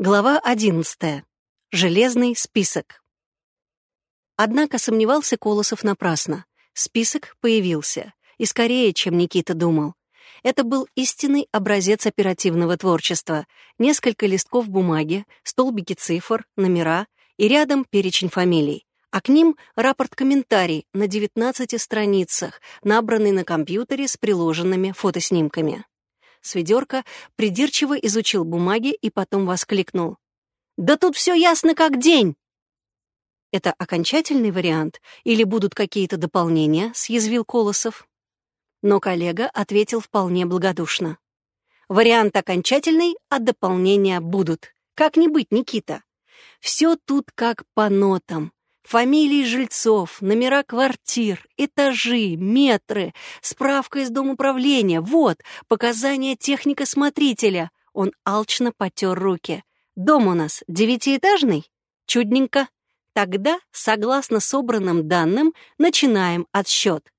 Глава 11. Железный список. Однако сомневался Колосов напрасно. Список появился, и скорее, чем Никита думал. Это был истинный образец оперативного творчества. Несколько листков бумаги, столбики цифр, номера и рядом перечень фамилий. А к ним рапорт-комментарий на 19 страницах, набранный на компьютере с приложенными фотоснимками. Сведерка придирчиво изучил бумаги и потом воскликнул. «Да тут все ясно как день!» «Это окончательный вариант или будут какие-то дополнения?» — съязвил Колосов. Но коллега ответил вполне благодушно. «Вариант окончательный, а дополнения будут. Как не быть, Никита? Все тут как по нотам. Фамилии жильцов, номера квартир, этажи, метры, справка из домоуправления, вот, показания техника-смотрителя. Он алчно потер руки. Дом у нас девятиэтажный? Чудненько. Тогда, согласно собранным данным, начинаем отсчет.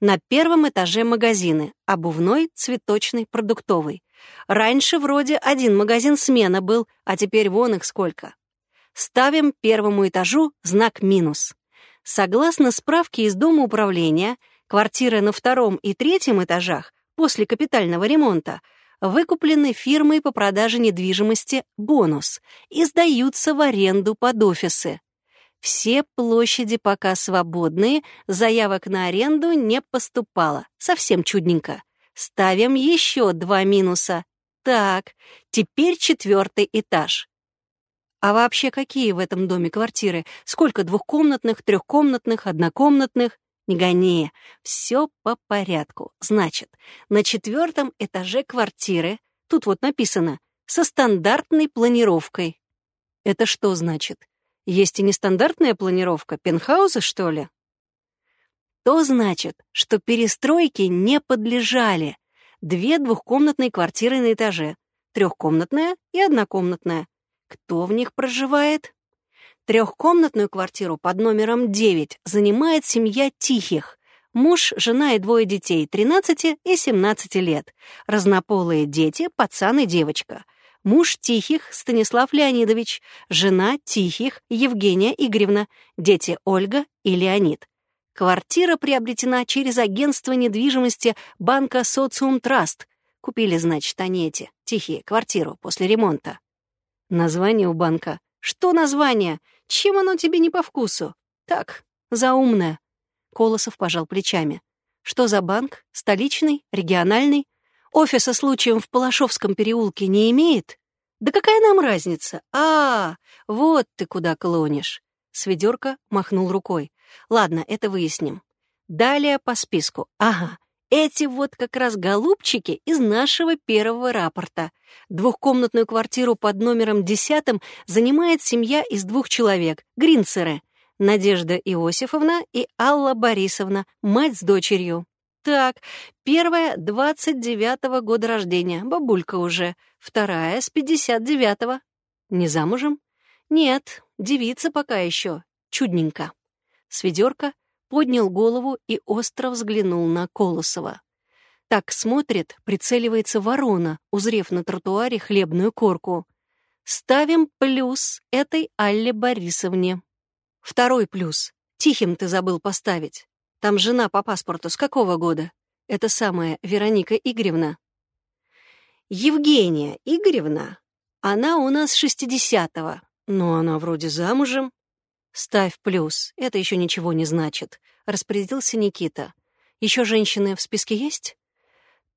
На первом этаже магазины — обувной, цветочный, продуктовый. Раньше вроде один магазин смена был, а теперь вон их сколько. Ставим первому этажу знак «минус». Согласно справке из Дома управления, квартиры на втором и третьем этажах после капитального ремонта выкуплены фирмой по продаже недвижимости «Бонус» и сдаются в аренду под офисы. Все площади пока свободные, заявок на аренду не поступало. Совсем чудненько. Ставим еще два минуса. Так, теперь четвертый этаж. А вообще какие в этом доме квартиры? Сколько двухкомнатных, трехкомнатных, однокомнатных? Не гони. Все по порядку. Значит, на четвертом этаже квартиры, тут вот написано, со стандартной планировкой. Это что значит? Есть и нестандартная планировка, пентхаузы, что ли? То значит, что перестройки не подлежали. Две двухкомнатные квартиры на этаже, трехкомнатная и однокомнатная. Кто в них проживает? Трехкомнатную квартиру под номером 9 занимает семья Тихих. Муж, жена и двое детей, 13 и 17 лет. Разнополые дети, пацан и девочка. Муж Тихих, Станислав Леонидович. Жена Тихих, Евгения Игоревна. Дети Ольга и Леонид. Квартира приобретена через агентство недвижимости банка «Социум Траст». Купили, значит, они эти, тихие, квартиру после ремонта. Название у банка. Что название? Чем оно тебе не по вкусу? Так, заумное. Колосов пожал плечами. Что за банк? Столичный? Региональный? Офиса случаем в Палашовском переулке не имеет? Да какая нам разница? А, вот ты куда клонишь. Сведерка махнул рукой. Ладно, это выясним. Далее по списку. Ага, эти вот как раз голубчики из нашего первого рапорта. Двухкомнатную квартиру под номером десятым занимает семья из двух человек, Гринцеры. Надежда Иосифовна и Алла Борисовна, мать с дочерью. Так, первая — 29-го года рождения, бабулька уже. Вторая — с 59-го. Не замужем? Нет, девица пока еще. Чудненько. Сведерка — поднял голову и остро взглянул на Колосова. Так смотрит, прицеливается ворона, узрев на тротуаре хлебную корку. Ставим плюс этой Алле Борисовне. Второй плюс. Тихим ты забыл поставить. Там жена по паспорту с какого года? Это самая Вероника Игоревна. Евгения Игоревна. Она у нас шестидесятого, но она вроде замужем. «Ставь плюс, это еще ничего не значит», — распорядился Никита. «Еще женщины в списке есть?»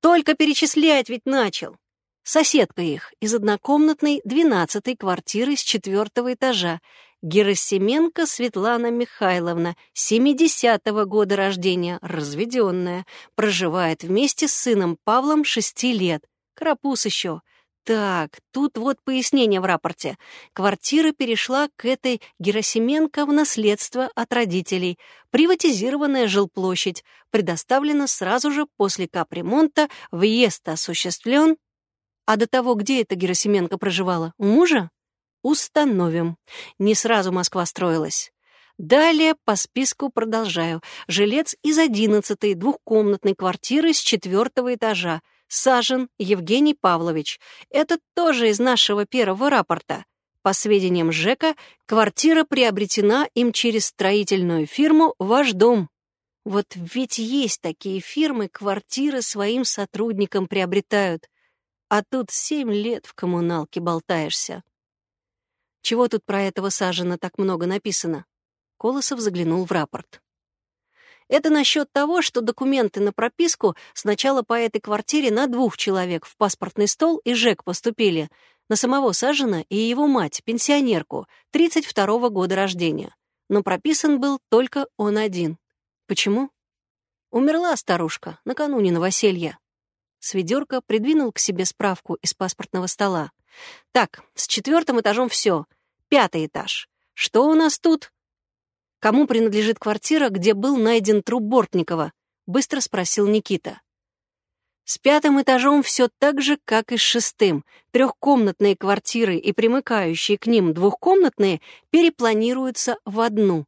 «Только перечислять ведь начал. Соседка их из однокомнатной двенадцатой квартиры с четвертого этажа, Герасименко Светлана Михайловна, 70-го года рождения, разведенная, проживает вместе с сыном Павлом шести лет. Карапуз еще. Так, тут вот пояснение в рапорте. Квартира перешла к этой Герасименко в наследство от родителей. Приватизированная жилплощадь. Предоставлена сразу же после капремонта. Въезд осуществлен. А до того, где эта Герасименко проживала? У мужа? Установим. Не сразу Москва строилась. Далее по списку продолжаю. Жилец из одиннадцатой двухкомнатной квартиры с четвертого этажа. Сажен Евгений Павлович. Это тоже из нашего первого рапорта. По сведениям ЖЭКа, квартира приобретена им через строительную фирму «Ваш дом». Вот ведь есть такие фирмы, квартиры своим сотрудникам приобретают. А тут семь лет в коммуналке болтаешься. Чего тут про этого Сажена так много написано? Колосов заглянул в рапорт. Это насчет того, что документы на прописку сначала по этой квартире на двух человек в паспортный стол и ЖЭК поступили, на самого Сажена и его мать, пенсионерку, 32-го года рождения. Но прописан был только он один. Почему? Умерла старушка накануне новоселья. Сведерка придвинул к себе справку из паспортного стола. Так, с четвертым этажом все. Пятый этаж. Что у нас тут? Кому принадлежит квартира, где был найден труп Бортникова? Быстро спросил Никита. С пятым этажом все так же, как и с шестым. Трехкомнатные квартиры и примыкающие к ним двухкомнатные перепланируются в одну.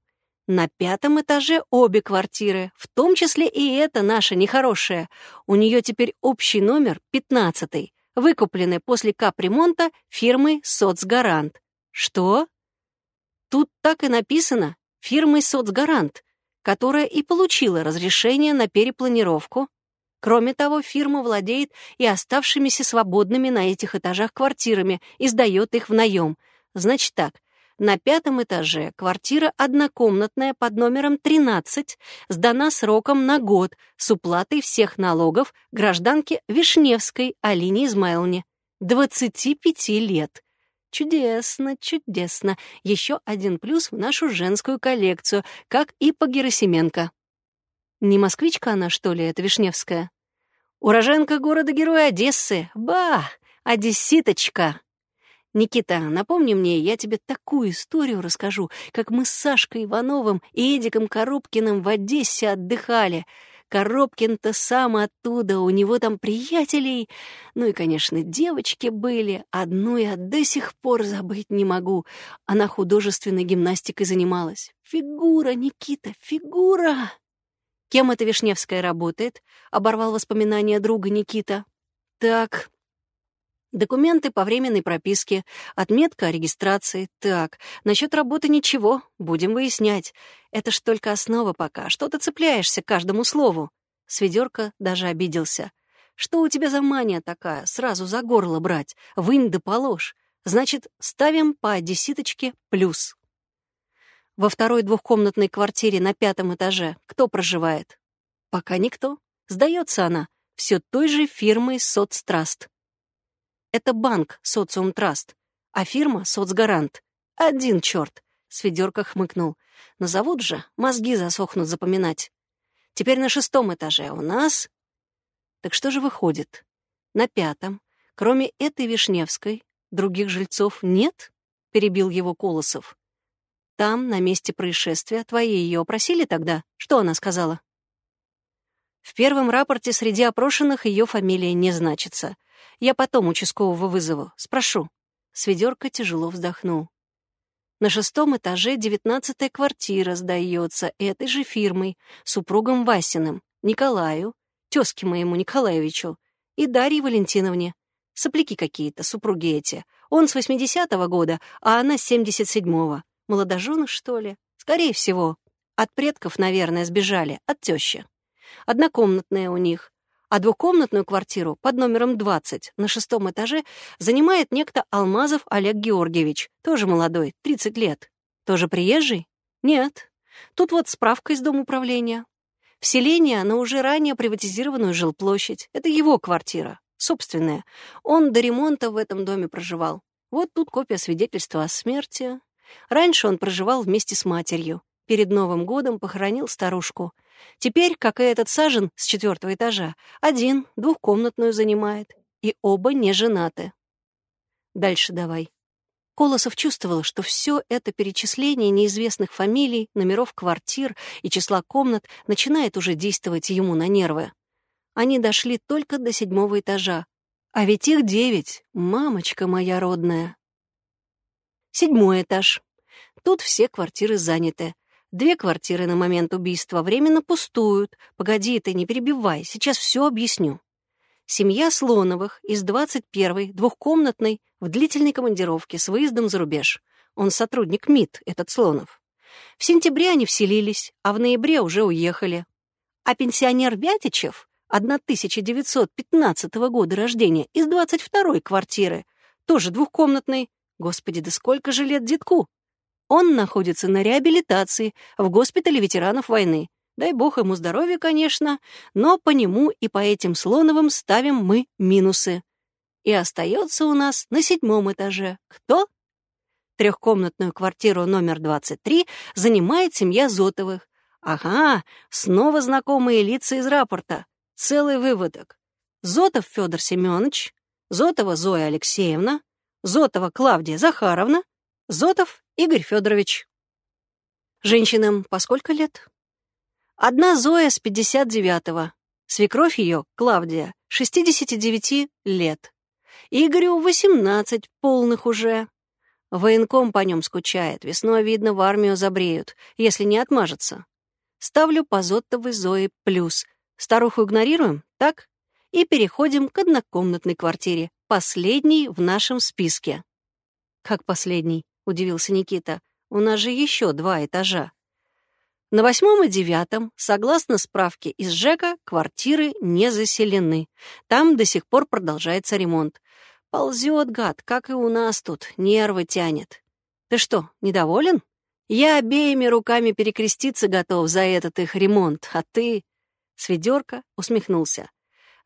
На пятом этаже обе квартиры, в том числе и эта наша нехорошая. У нее теперь общий номер пятнадцатый, выкупленный после капремонта фирмой «Соцгарант». Что? Тут так и написано «фирмой «Соцгарант», которая и получила разрешение на перепланировку Кроме того, фирма владеет и оставшимися свободными на этих этажах квартирами и сдает их в наем. Значит так, на пятом этаже квартира однокомнатная под номером 13 сдана сроком на год с уплатой всех налогов гражданке Вишневской Алине Измайловне. 25 лет. Чудесно, чудесно. Еще один плюс в нашу женскую коллекцию, как и по Герасименко. Не москвичка она, что ли, эта Вишневская? Уроженка города-героя Одессы. Ба! Одесситочка! Никита, напомни мне, я тебе такую историю расскажу, как мы с Сашкой Ивановым и Эдиком Коробкиным в Одессе отдыхали. Коробкин-то сам оттуда, у него там приятелей. Ну и, конечно, девочки были. Одну я до сих пор забыть не могу. Она художественной гимнастикой занималась. Фигура, Никита, фигура! Кем эта Вишневская работает? Оборвал воспоминания друга Никита. Так, Документы по временной прописке, отметка о регистрации. Так, насчет работы ничего, будем выяснять. Это ж только основа пока, что ты цепляешься к каждому слову. Сведерка даже обиделся. Что у тебя за мания такая, сразу за горло брать? Вынь да положь. Значит, ставим по десяточке плюс. Во второй двухкомнатной квартире на пятом этаже кто проживает? Пока никто. Сдается она все той же фирмой «Соцтраст». Это банк «Социум Траст», а фирма «Соцгарант». Один черт. Сведерка хмыкнул. Назовут же, мозги засохнут запоминать. Теперь на шестом этаже у нас... Так что же выходит? На пятом, кроме этой Вишневской, других жильцов нет? Перебил его Колосов. Там, на месте происшествия, твои ее опросили тогда? Что она сказала? В первом рапорте среди опрошенных ее фамилия не значится. Я потом участкового вызову. Спрошу. Сведерка тяжело вздохнул. На шестом этаже девятнадцатая квартира сдается этой же фирмой, супругом Васиным, Николаю, тезке моему Николаевичу и Дарье Валентиновне. Сопляки какие-то, супруги эти. Он с восьмидесятого года, а она с семьдесят седьмого. Молодожены, что ли? Скорее всего. От предков, наверное, сбежали, от тещи. Однокомнатная у них. А двухкомнатную квартиру под номером 20 на шестом этаже занимает некто Алмазов Олег Георгиевич, тоже молодой, 30 лет. Тоже приезжий? Нет. Тут вот справка из Дома управления. Вселение на уже ранее приватизированную жилплощадь. Это его квартира, собственная. Он до ремонта в этом доме проживал. Вот тут копия свидетельства о смерти, Раньше он проживал вместе с матерью. Перед Новым годом похоронил старушку. Теперь, как и этот сажен с четвертого этажа, один, двухкомнатную занимает. И оба не женаты. Дальше давай. Колосов чувствовал, что все это перечисление неизвестных фамилий, номеров квартир и числа комнат начинает уже действовать ему на нервы. Они дошли только до седьмого этажа. А ведь их девять, мамочка моя родная. Седьмой этаж. Тут все квартиры заняты. Две квартиры на момент убийства временно пустуют. Погоди ты, не перебивай, сейчас все объясню. Семья Слоновых из 21-й, двухкомнатной, в длительной командировке с выездом за рубеж. Он сотрудник МИД, этот Слонов. В сентябре они вселились, а в ноябре уже уехали. А пенсионер Вятичев, 1915 года рождения, из 22-й квартиры, тоже двухкомнатной. Господи, да сколько же лет детку? Он находится на реабилитации в госпитале ветеранов войны. Дай бог ему здоровья, конечно, но по нему и по этим Слоновым ставим мы минусы. И остается у нас на седьмом этаже. Кто? Трехкомнатную квартиру номер 23 занимает семья Зотовых. Ага, снова знакомые лица из рапорта. Целый выводок. Зотов Федор Семенович, Зотова Зоя Алексеевна, Зотова Клавдия Захаровна, Зотов Игорь Федорович. Женщинам по сколько лет? Одна Зоя с 59-го, свекровь ее, Клавдия, 69 лет. Игорю 18 полных уже. Военком по нем скучает, весной, видно, в армию забреют, если не отмажется. Ставлю по Зоттовой Зои плюс. Старуху игнорируем, так? И переходим к однокомнатной квартире, последней в нашем списке. «Как последний?» — удивился Никита. «У нас же еще два этажа». На восьмом и девятом, согласно справке из ЖЭКа, квартиры не заселены. Там до сих пор продолжается ремонт. Ползет, гад, как и у нас тут, нервы тянет. Ты что, недоволен? Я обеими руками перекреститься готов за этот их ремонт, а ты...» Сведерка усмехнулся.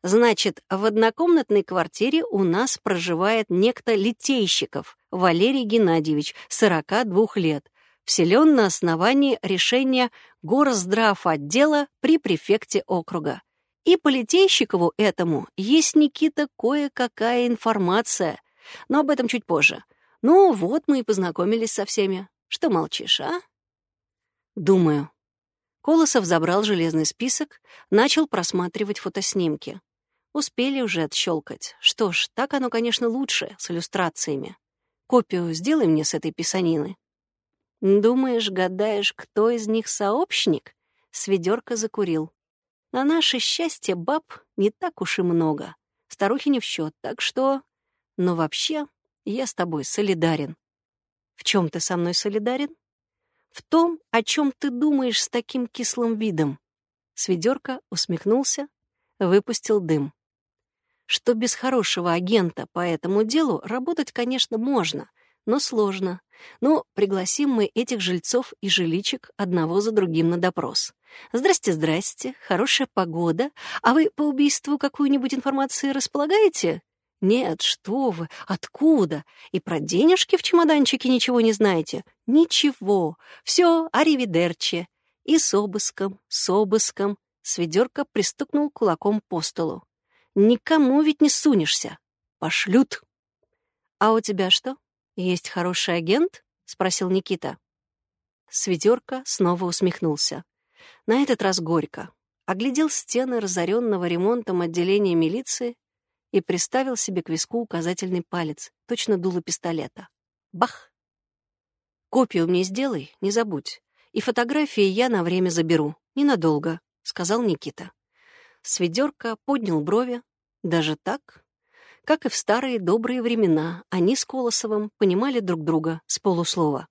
«Значит, в однокомнатной квартире у нас проживает некто Литейщиков, Валерий Геннадьевич, 42 лет, вселен на основании решения горздрав отдела при префекте округа. И по Литейщикову этому есть, Никита, кое-какая информация, но об этом чуть позже. Ну, вот мы и познакомились со всеми. Что молчишь, а? Думаю. Колосов забрал железный список, начал просматривать фотоснимки. Успели уже отщелкать. Что ж, так оно, конечно, лучше, с иллюстрациями. Копию сделай мне с этой писанины. Думаешь, гадаешь, кто из них сообщник? Сведерка закурил. На наше счастье баб не так уж и много. Старухи не в счет, так что... Но вообще, я с тобой солидарен. В чем ты со мной солидарен? В том, о чем ты думаешь с таким кислым видом. Сведерка усмехнулся, выпустил дым. Что без хорошего агента по этому делу работать, конечно, можно, но сложно. Ну, пригласим мы этих жильцов и жиличек одного за другим на допрос. Здрасте, здрасте, хорошая погода. А вы по убийству какую-нибудь информацию располагаете? Нет, что вы, откуда? И про денежки в чемоданчике ничего не знаете? Ничего. Все, аривидерчи. И с обыском, с обыском. Сведерка пристукнул кулаком по столу. Никому ведь не сунешься. Пошлют. А у тебя что? Есть хороший агент? Спросил Никита. Сведерка снова усмехнулся. На этот раз горько. Оглядел стены разоренного ремонтом отделения милиции и приставил себе к виску указательный палец, точно дуло пистолета. Бах! «Копию мне сделай, не забудь. И фотографии я на время заберу. Ненадолго», — сказал Никита. Сведерка поднял брови. Даже так? Как и в старые добрые времена, они с Колосовым понимали друг друга с полуслова.